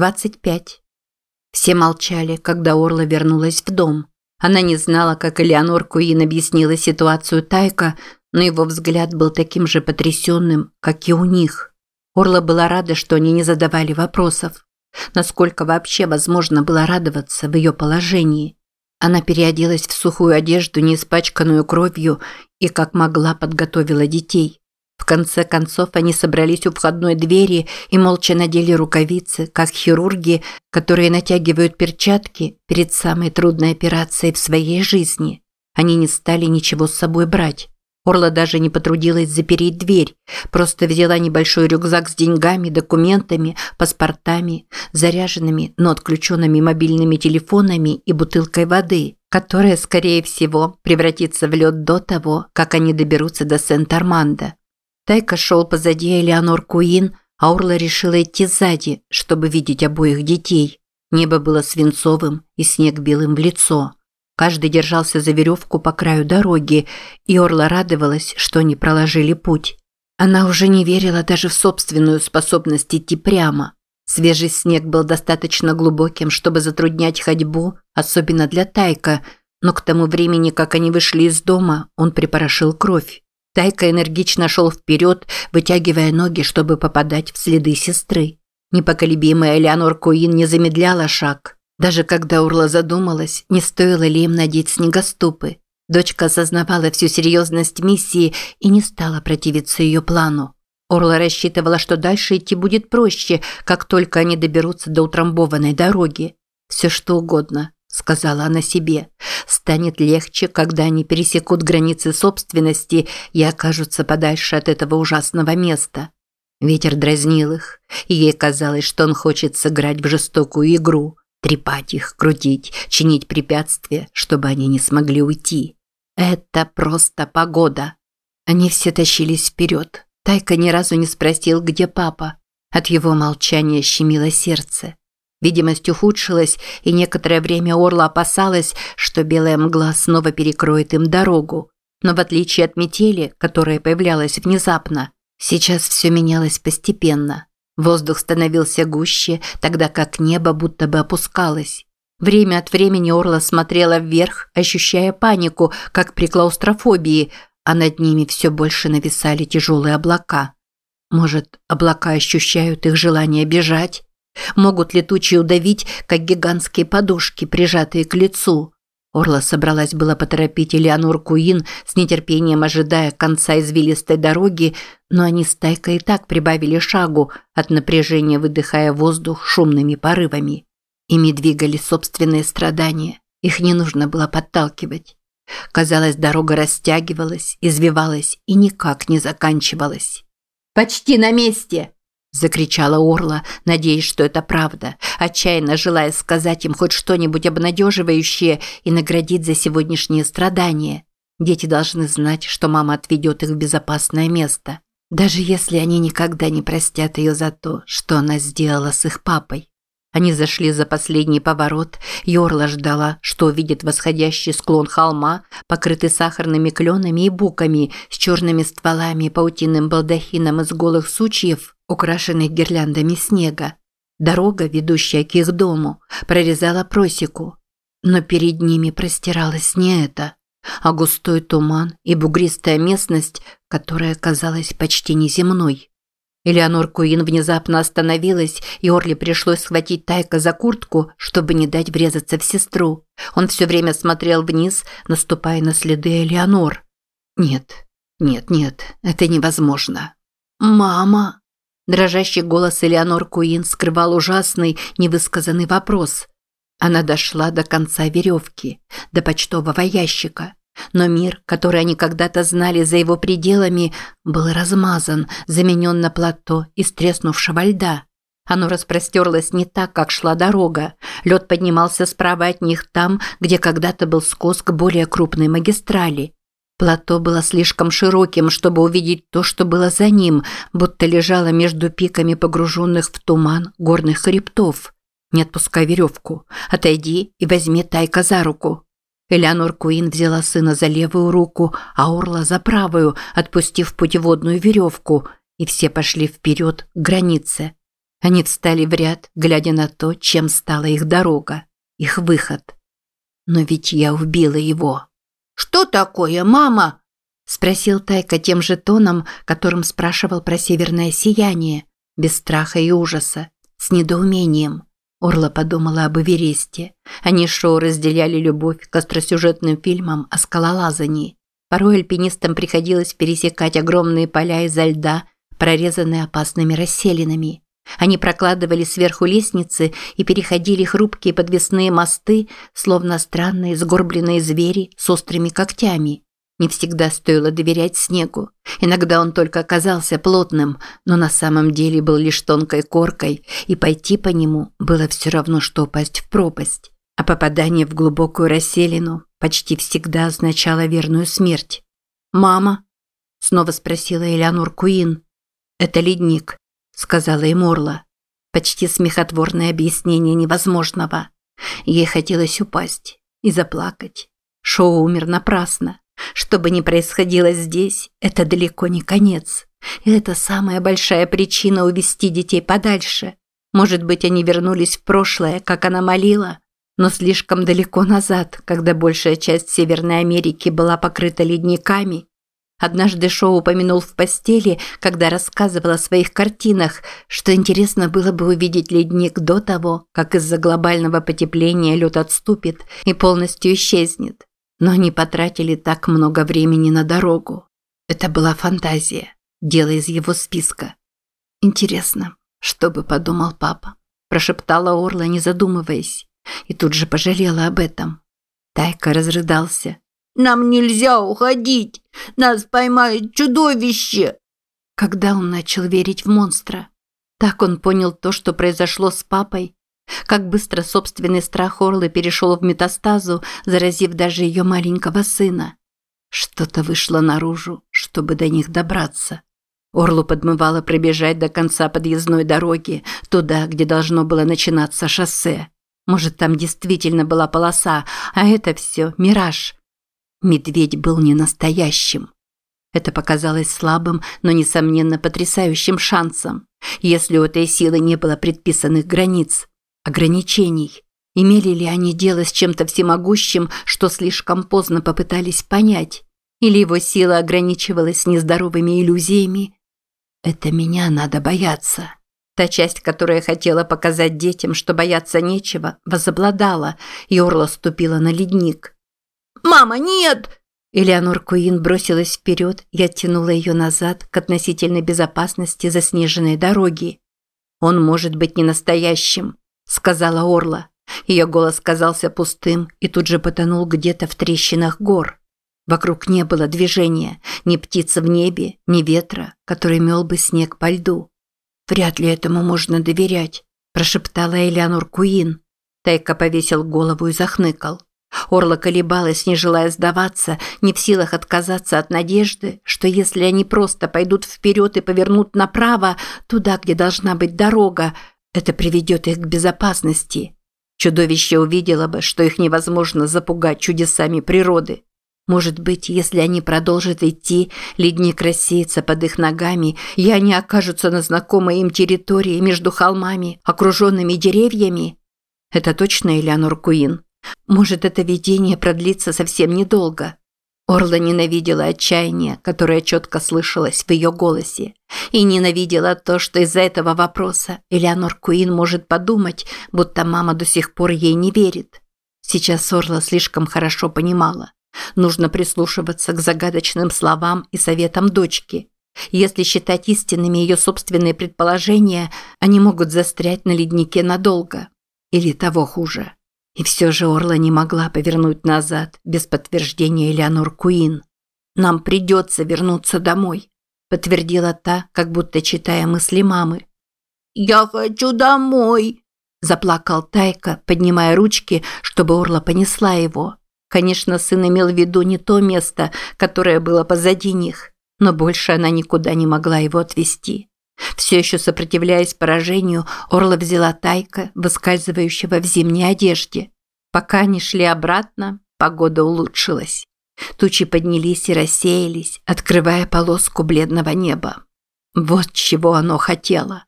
25. Все молчали, когда Орла вернулась в дом. Она не знала, как Элеонор Куин объяснила ситуацию Тайка, но его взгляд был таким же потрясенным, как и у них. Орла была рада, что они не задавали вопросов. Насколько вообще возможно было радоваться в ее положении? Она переоделась в сухую одежду, не испачканную кровью, и как могла подготовила детей. В конце концов они собрались у входной двери и молча надели рукавицы, как хирурги, которые натягивают перчатки перед самой трудной операцией в своей жизни. Они не стали ничего с собой брать. Орла даже не потрудилась запереть дверь, просто взяла небольшой рюкзак с деньгами, документами, паспортами, заряженными, но отключенными мобильными телефонами и бутылкой воды, которая, скорее всего, превратится в лед до того, как они доберутся до Сент-Армандо. Тайка шел позади Элеонор Куин, а Орла решила идти сзади, чтобы видеть обоих детей. Небо было свинцовым и снег белым в лицо. Каждый держался за веревку по краю дороги, и Орла радовалась, что они проложили путь. Она уже не верила даже в собственную способность идти прямо. Свежий снег был достаточно глубоким, чтобы затруднять ходьбу, особенно для Тайка, но к тому времени, как они вышли из дома, он припорошил кровь. Тайка энергично шел вперед, вытягивая ноги, чтобы попадать в следы сестры. Непоколебимая Элеонор Куин не замедляла шаг. Даже когда Урла задумалась, не стоило ли им надеть снегоступы. Дочка осознавала всю серьезность миссии и не стала противиться ее плану. Орла рассчитывала, что дальше идти будет проще, как только они доберутся до утрамбованной дороги. Все что угодно, сказала она себе. Станет легче, когда они пересекут границы собственности и окажутся подальше от этого ужасного места. Ветер дразнил их, и ей казалось, что он хочет сыграть в жестокую игру, трепать их, крутить, чинить препятствия, чтобы они не смогли уйти. Это просто погода. Они все тащились вперед. Тайка ни разу не спросил, где папа. От его молчания щемило сердце. Видимость ухудшилась, и некоторое время Орла опасалась, что белая мгла снова перекроет им дорогу. Но в отличие от метели, которая появлялась внезапно, сейчас все менялось постепенно. Воздух становился гуще, тогда как небо будто бы опускалось. Время от времени Орла смотрела вверх, ощущая панику, как при клаустрофобии, а над ними все больше нависали тяжелые облака. Может, облака ощущают их желание бежать? Могут летучие удавить, как гигантские подушки, прижатые к лицу. Орла собралась было поторопить Элеонор Куин, с нетерпением ожидая конца извилистой дороги, но они с Тайкой и так прибавили шагу, от напряжения выдыхая воздух шумными порывами. Ими двигали собственные страдания, их не нужно было подталкивать. Казалось, дорога растягивалась, извивалась и никак не заканчивалась. «Почти на месте!» Закричала Орла, надеясь, что это правда, отчаянно желая сказать им хоть что-нибудь обнадеживающее и наградить за сегодняшние страдания. Дети должны знать, что мама отведет их в безопасное место, даже если они никогда не простят ее за то, что она сделала с их папой. Они зашли за последний поворот, и Орла ждала, что увидит восходящий склон холма, покрытый сахарными кленами и буками, с черными стволами и паутинным балдахином из голых сучьев, украшенных гирляндами снега. Дорога, ведущая к их дому, прорезала просеку. Но перед ними простиралось не это, а густой туман и бугристая местность, которая казалась почти неземной. Элеонор Куин внезапно остановилась, и Орли пришлось схватить Тайка за куртку, чтобы не дать врезаться в сестру. Он все время смотрел вниз, наступая на следы Элеонор. «Нет, нет, нет, это невозможно». «Мама!» Дрожащий голос Элеонор Куин скрывал ужасный, невысказанный вопрос. Она дошла до конца веревки, до почтового ящика. Но мир, который они когда-то знали за его пределами, был размазан, заменен на плато из треснувшего льда. Оно распростерлось не так, как шла дорога. Лед поднимался справа от них там, где когда-то был скос к более крупной магистрали. Плато было слишком широким, чтобы увидеть то, что было за ним, будто лежало между пиками погруженных в туман горных хребтов. «Не отпускай веревку. Отойди и возьми Тайка за руку». Элеонор Куин взяла сына за левую руку, а Орла за правую, отпустив путеводную веревку, и все пошли вперед к границе. Они встали в ряд, глядя на то, чем стала их дорога, их выход. Но ведь я убила его. «Что такое, мама?» – спросил Тайка тем же тоном, которым спрашивал про северное сияние, без страха и ужаса, с недоумением. Орла подумала об Эвересте. Они Шоу разделяли любовь к остросюжетным фильмам о скалолазании. Порой альпинистам приходилось пересекать огромные поля изо льда, прорезанные опасными расселинами. Они прокладывали сверху лестницы и переходили хрупкие подвесные мосты, словно странные сгорбленные звери с острыми когтями. Не всегда стоило доверять снегу. Иногда он только оказался плотным, но на самом деле был лишь тонкой коркой, и пойти по нему было все равно, что упасть в пропасть. А попадание в глубокую расселину почти всегда означало верную смерть. «Мама?» – снова спросила Элеонор Куин. «Это ледник», – сказала им Орла. Почти смехотворное объяснение невозможного. Ей хотелось упасть и заплакать. Шоу умер напрасно. Что бы ни происходило здесь, это далеко не конец. И это самая большая причина увести детей подальше. Может быть, они вернулись в прошлое, как она молила, но слишком далеко назад, когда большая часть Северной Америки была покрыта ледниками. Однажды Шоу упомянул в постели, когда рассказывал о своих картинах, что интересно было бы увидеть ледник до того, как из-за глобального потепления лед отступит и полностью исчезнет. Но они потратили так много времени на дорогу. Это была фантазия, дело из его списка. Интересно, что бы подумал папа? Прошептала Орла, не задумываясь, и тут же пожалела об этом. Тайка разрыдался. «Нам нельзя уходить! Нас поймает чудовище!» Когда он начал верить в монстра? Так он понял то, что произошло с папой, как быстро собственный страх Орлы перешел в метастазу, заразив даже ее маленького сына. Что-то вышло наружу, чтобы до них добраться. Орлу подмывало пробежать до конца подъездной дороги, туда, где должно было начинаться шоссе. Может, там действительно была полоса, а это все – мираж. Медведь был не настоящим. Это показалось слабым, но, несомненно, потрясающим шансом. Если у этой силы не было предписанных границ, ограничений. Имели ли они дело с чем-то всемогущим, что слишком поздно попытались понять? Или его сила ограничивалась нездоровыми иллюзиями? Это меня надо бояться. Та часть, которая хотела показать детям, что бояться нечего, возобладала, и Орла ступила на ледник. «Мама, нет!» Элеонор Куин бросилась вперед и оттянула ее назад к относительной безопасности заснеженной дороги. Он может быть не настоящим, сказала Орла. Ее голос казался пустым и тут же потонул где-то в трещинах гор. Вокруг не было движения, ни птицы в небе, ни ветра, который мел бы снег по льду. «Вряд ли этому можно доверять», – прошептала Элеонор Куин. Тайка повесил голову и захныкал. Орла колебалась, не желая сдаваться, не в силах отказаться от надежды, что если они просто пойдут вперед и повернут направо, туда, где должна быть дорога, это приведет их к безопасности. Чудовище увидело бы, что их невозможно запугать чудесами природы. Может быть, если они продолжат идти, ледник рассеется под их ногами, и они окажутся на знакомой им территории между холмами, окруженными деревьями? Это точно Элеонор Куин? Может, это видение продлится совсем недолго? Орла ненавидела отчаяние, которое четко слышалось в ее голосе, и ненавидела то, что из-за этого вопроса Элеонор Куин может подумать, будто мама до сих пор ей не верит. Сейчас Орла слишком хорошо понимала. Нужно прислушиваться к загадочным словам и советам дочки. Если считать истинными ее собственные предположения, они могут застрять на леднике надолго. Или того хуже. И все же Орла не могла повернуть назад без подтверждения Элеонор Куин. «Нам придется вернуться домой», – подтвердила та, как будто читая мысли мамы. «Я хочу домой», – заплакал Тайка, поднимая ручки, чтобы Орла понесла его. Конечно, сын имел в виду не то место, которое было позади них, но больше она никуда не могла его отвезти. Все еще сопротивляясь поражению, Орла взяла Тайка, выскальзывающего в зимней одежде. Пока они шли обратно, погода улучшилась. Тучи поднялись и рассеялись, открывая полоску бледного неба. Вот чего оно хотело.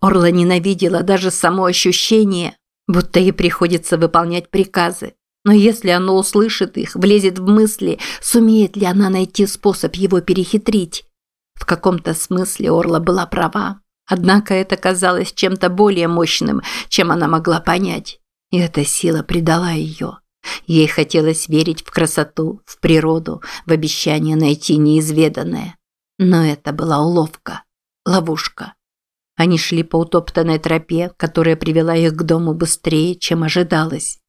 Орла ненавидела даже само ощущение, будто ей приходится выполнять приказы. Но если оно услышит их, влезет в мысли, сумеет ли она найти способ его перехитрить? В каком-то смысле Орла была права. Однако это казалось чем-то более мощным, чем она могла понять. И эта сила предала ее. Ей хотелось верить в красоту, в природу, в обещание найти неизведанное. Но это была уловка, ловушка. Они шли по утоптанной тропе, которая привела их к дому быстрее, чем ожидалось.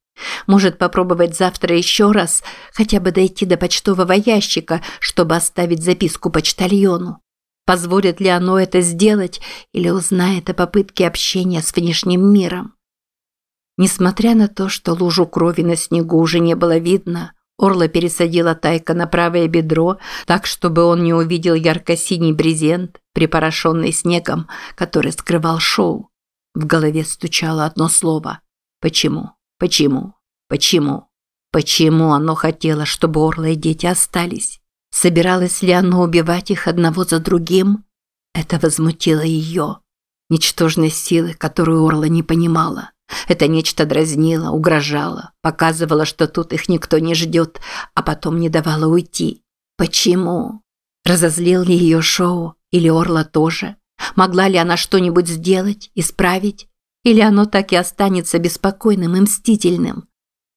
Может попробовать завтра еще раз, хотя бы дойти до почтового ящика, чтобы оставить записку почтальону. Позволит ли оно это сделать или узнает о попытке общения с внешним миром? Несмотря на то, что лужу крови на снегу уже не было видно, Орла пересадила Тайка на правое бедро, так, чтобы он не увидел ярко-синий брезент, припорошенный снегом, который скрывал шоу. В голове стучало одно слово. Почему? Почему? Почему? Почему оно хотело, чтобы Орла и дети остались? Собиралось ли оно убивать их одного за другим? Это возмутило ее. Ничтожность силы, которую Орла не понимала. Это нечто дразнило, угрожало, показывало, что тут их никто не ждет, а потом не давало уйти. Почему? Разозлил ли ее шоу? Или Орла тоже? Могла ли она что-нибудь сделать, исправить? Или оно так и останется беспокойным и мстительным?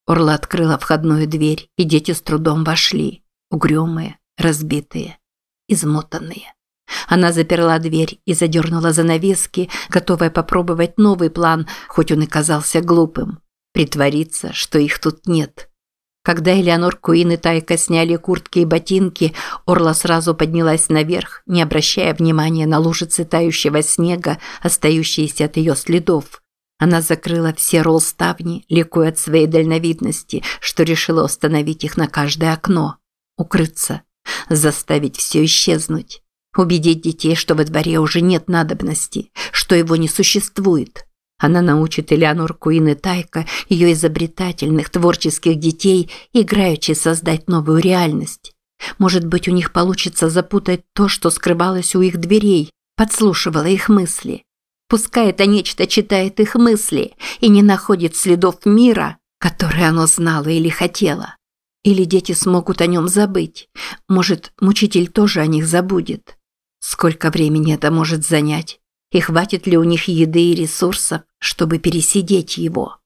Орла открыла входную дверь, и дети с трудом вошли. Угрюмые, разбитые, измотанные. Она заперла дверь и задернула занавески, готовая попробовать новый план, хоть он и казался глупым. Притвориться, что их тут нет. Когда Элеонор Куин и Тайка сняли куртки и ботинки, Орла сразу поднялась наверх, не обращая внимания на лужицы тающего снега, остающиеся от ее следов. Она закрыла все ролл-ставни, ликуя от своей дальновидности, что решила установить их на каждое окно. Укрыться заставить все исчезнуть, убедить детей, что во дворе уже нет надобности, что его не существует. Она научит Элеонор Куин и Тайка, ее изобретательных, творческих детей, играючи создать новую реальность. Может быть, у них получится запутать то, что скрывалось у их дверей, подслушивало их мысли. Пускай это нечто читает их мысли и не находит следов мира, который оно знало или хотело. Или дети смогут о нем забыть. Может, мучитель тоже о них забудет. Сколько времени это может занять? И хватит ли у них еды и ресурсов, чтобы пересидеть его?